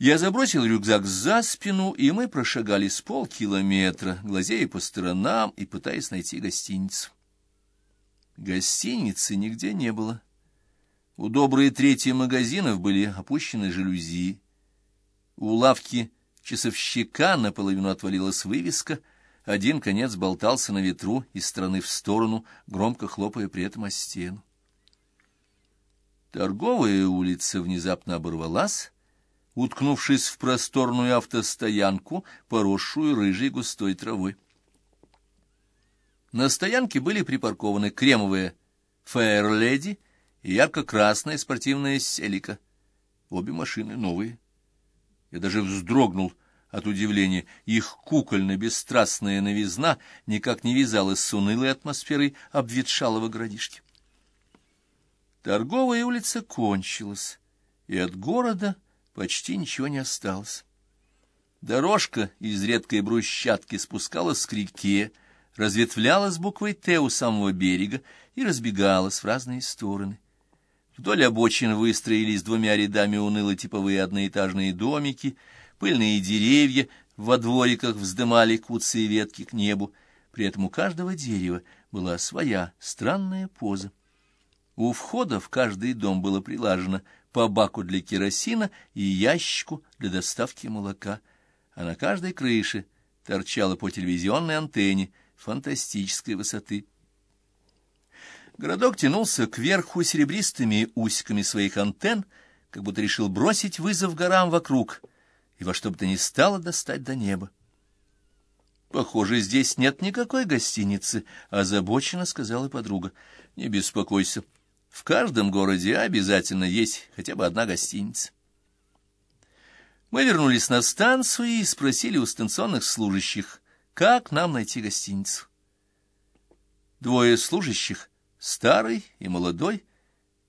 Я забросил рюкзак за спину, и мы прошагали с полкилометра, глазея по сторонам и пытаясь найти гостиницу. Гостиницы нигде не было. У доброй трети магазинов были опущены жалюзи. У лавки часовщика наполовину отвалилась вывеска, один конец болтался на ветру из стороны в сторону, громко хлопая при этом о стену. Торговая улица внезапно оборвалась, уткнувшись в просторную автостоянку, поросшую рыжей густой травой. На стоянке были припаркованы кремовая «Фэйрледи» и ярко-красная спортивная «Селика». Обе машины новые. Я даже вздрогнул от удивления. Их кукольно-бесстрастная новизна никак не вязалась с унылой атмосферой обветшалого городишки. Торговая улица кончилась, и от города почти ничего не осталось. Дорожка из редкой брусчатки спускалась к реке, разветвлялась буквой «Т» у самого берега и разбегалась в разные стороны. Вдоль обочин выстроились двумя рядами уныло-типовые одноэтажные домики, пыльные деревья во двориках вздымали куцые ветки к небу, при этом у каждого дерева была своя странная поза. У входа в каждый дом было прилажено по баку для керосина и ящику для доставки молока, а на каждой крыше торчала по телевизионной антенне фантастической высоты. Городок тянулся кверху серебристыми усиками своих антенн, как будто решил бросить вызов горам вокруг и во что бы то ни стало достать до неба. «Похоже, здесь нет никакой гостиницы», — озабоченно сказала подруга. «Не беспокойся, в каждом городе обязательно есть хотя бы одна гостиница». Мы вернулись на станцию и спросили у станционных служащих, как нам найти гостиницу. Двое служащих, старый и молодой,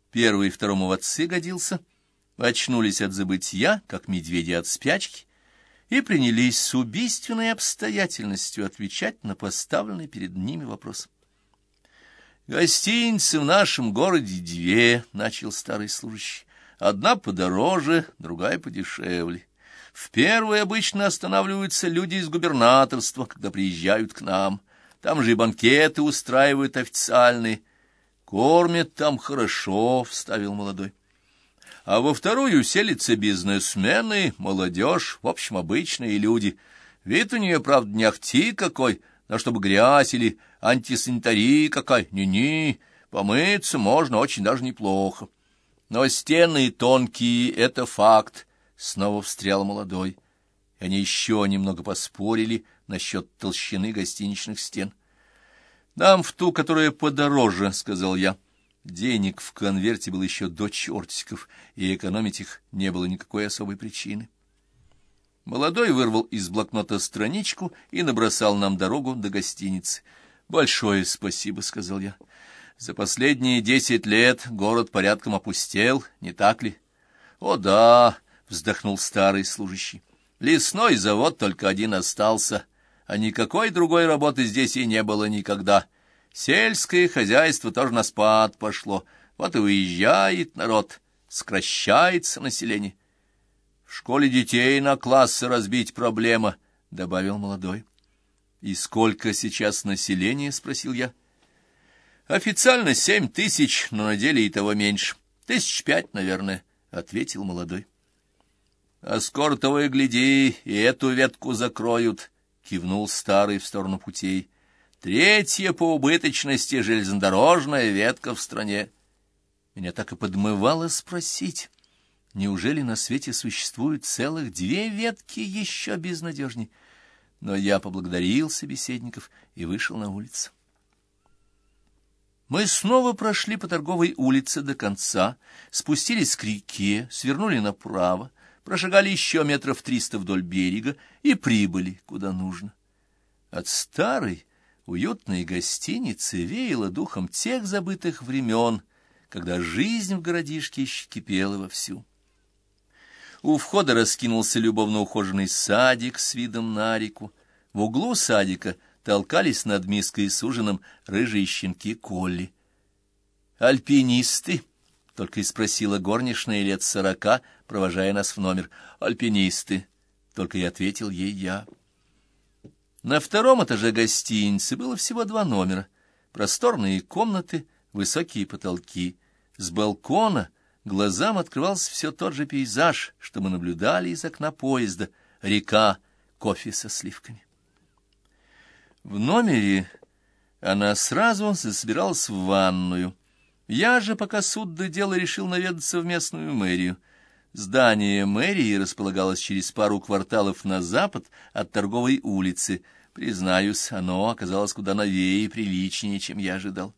первый второму в отцы годился, очнулись от забытья, как медведи от спячки, и принялись с убийственной обстоятельностью отвечать на поставленный перед ними вопрос. «Гостиницы в нашем городе две», — начал старый служащий. «Одна подороже, другая подешевле. В первой обычно останавливаются люди из губернаторства, когда приезжают к нам. Там же и банкеты устраивают официальные. Кормят там хорошо, — вставил молодой. А во вторую селятся бизнесмены, молодежь, в общем, обычные люди. Вид у нее, правда, не ахти какой, но чтобы грязь или антисанитария какая, ни-ни, помыться можно очень даже неплохо. Но стены тонкие — это факт, Снова встрял молодой. Они еще немного поспорили насчет толщины гостиничных стен. «Нам в ту, которая подороже», — сказал я. Денег в конверте было еще до чертиков, и экономить их не было никакой особой причины. Молодой вырвал из блокнота страничку и набросал нам дорогу до гостиницы. «Большое спасибо», — сказал я. «За последние десять лет город порядком опустел, не так ли?» «О, да!» вздохнул старый служащий. Лесной завод только один остался, а никакой другой работы здесь и не было никогда. Сельское хозяйство тоже на спад пошло, вот и уезжает народ, сокращается население. В школе детей на классы разбить проблема, — добавил молодой. — И сколько сейчас населения? — спросил я. — Официально семь тысяч, но на деле и того меньше. Тысяч пять, наверное, — ответил молодой. А скоро того и гляди, и эту ветку закроют, — кивнул старый в сторону путей. Третья по убыточности железнодорожная ветка в стране. Меня так и подмывало спросить, неужели на свете существуют целых две ветки еще безнадежней? Но я поблагодарил собеседников и вышел на улицу. Мы снова прошли по торговой улице до конца, спустились к реке, свернули направо, прошагали еще метров триста вдоль берега и прибыли куда нужно. От старой, уютной гостиницы веяло духом тех забытых времен, когда жизнь в городишке еще кипела вовсю. У входа раскинулся любовно ухоженный садик с видом на реку. В углу садика толкались над миской с ужином рыжие щенки Колли. «Альпинисты!» только и спросила горничная лет сорока, провожая нас в номер. «Альпинисты», — только и ответил ей я. На втором этаже гостиницы было всего два номера. Просторные комнаты, высокие потолки. С балкона глазам открывался все тот же пейзаж, что мы наблюдали из окна поезда. Река, кофе со сливками. В номере она сразу засобиралась в ванную. Я же, пока суд до дела, решил наведаться в местную мэрию. Здание мэрии располагалось через пару кварталов на запад от торговой улицы. Признаюсь, оно оказалось куда новее и приличнее, чем я ожидал.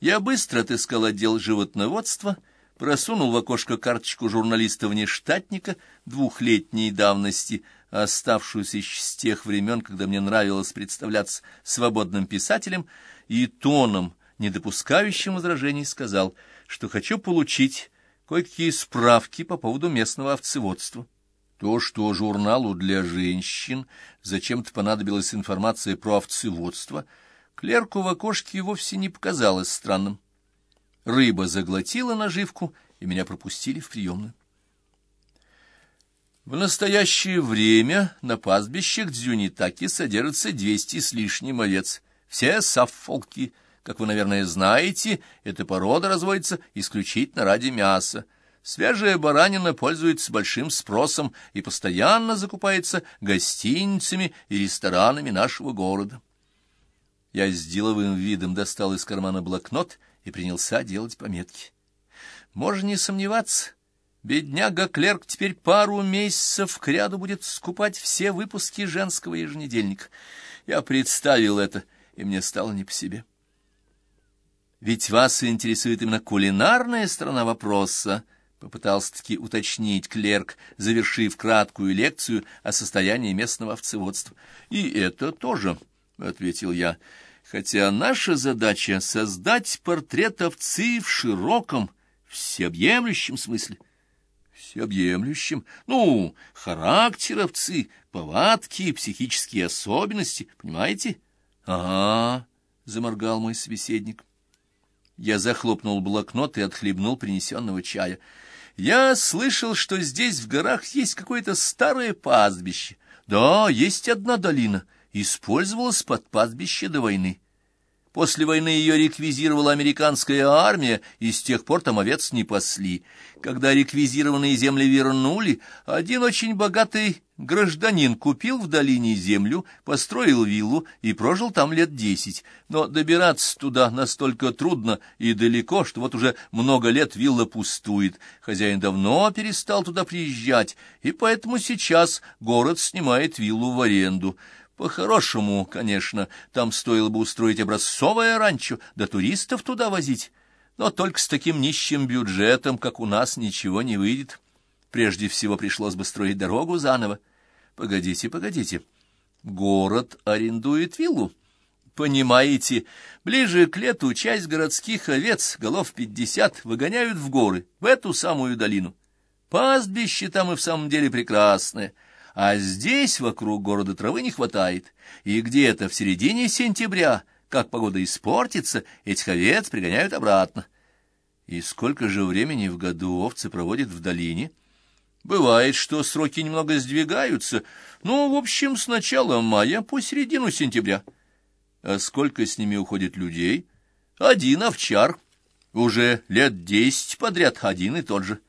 Я быстро отыскал отдел животноводства, просунул в окошко карточку журналиста-внештатника двухлетней давности — оставшуюся еще с тех времен, когда мне нравилось представляться свободным писателем, и тоном, не допускающим возражений, сказал, что хочу получить кое-какие справки по поводу местного овцеводства. То, что журналу для женщин зачем-то понадобилась информация про овцеводство, клерку в окошке вовсе не показалось странным. Рыба заглотила наживку, и меня пропустили в приемную. В настоящее время на пастбищах Дзюнитаки содержится двести с лишним овец. Все саффолки, как вы, наверное, знаете, эта порода разводится исключительно ради мяса. Свежая баранина пользуется большим спросом и постоянно закупается гостиницами и ресторанами нашего города. Я с деловым видом достал из кармана блокнот и принялся делать пометки. Можно не сомневаться, Бедняга-клерк теперь пару месяцев кряду будет скупать все выпуски женского еженедельника. Я представил это, и мне стало не по себе. Ведь вас интересует именно кулинарная сторона вопроса, попытался-таки уточнить клерк, завершив краткую лекцию о состоянии местного овцеводства. И это тоже, — ответил я, — хотя наша задача — создать портрет овцы в широком, всеобъемлющем смысле — всеобъемлющим. Ну, характер овцы, повадки, психические особенности, понимаете? — Ага, — заморгал мой собеседник. Я захлопнул блокнот и отхлебнул принесенного чая. Я слышал, что здесь в горах есть какое-то старое пастбище. Да, есть одна долина, использовалась под пастбище до войны. После войны ее реквизировала американская армия, и с тех пор там овец не пасли. Когда реквизированные земли вернули, один очень богатый гражданин купил в долине землю, построил виллу и прожил там лет десять. Но добираться туда настолько трудно и далеко, что вот уже много лет вилла пустует. Хозяин давно перестал туда приезжать, и поэтому сейчас город снимает виллу в аренду. По-хорошему, конечно, там стоило бы устроить образцовое ранчо, да туристов туда возить. Но только с таким нищим бюджетом, как у нас, ничего не выйдет. Прежде всего пришлось бы строить дорогу заново. Погодите, погодите. Город арендует виллу. Понимаете, ближе к лету часть городских овец, голов пятьдесят, выгоняют в горы, в эту самую долину. Пастбище там и в самом деле прекрасное — а здесь вокруг города травы не хватает, и где-то в середине сентября, как погода испортится, этих овец пригоняют обратно. И сколько же времени в году овцы проводят в долине? Бывает, что сроки немного сдвигаются, ну, в общем, с начала мая по середину сентября. А сколько с ними уходит людей? Один овчар. Уже лет десять подряд один и тот же.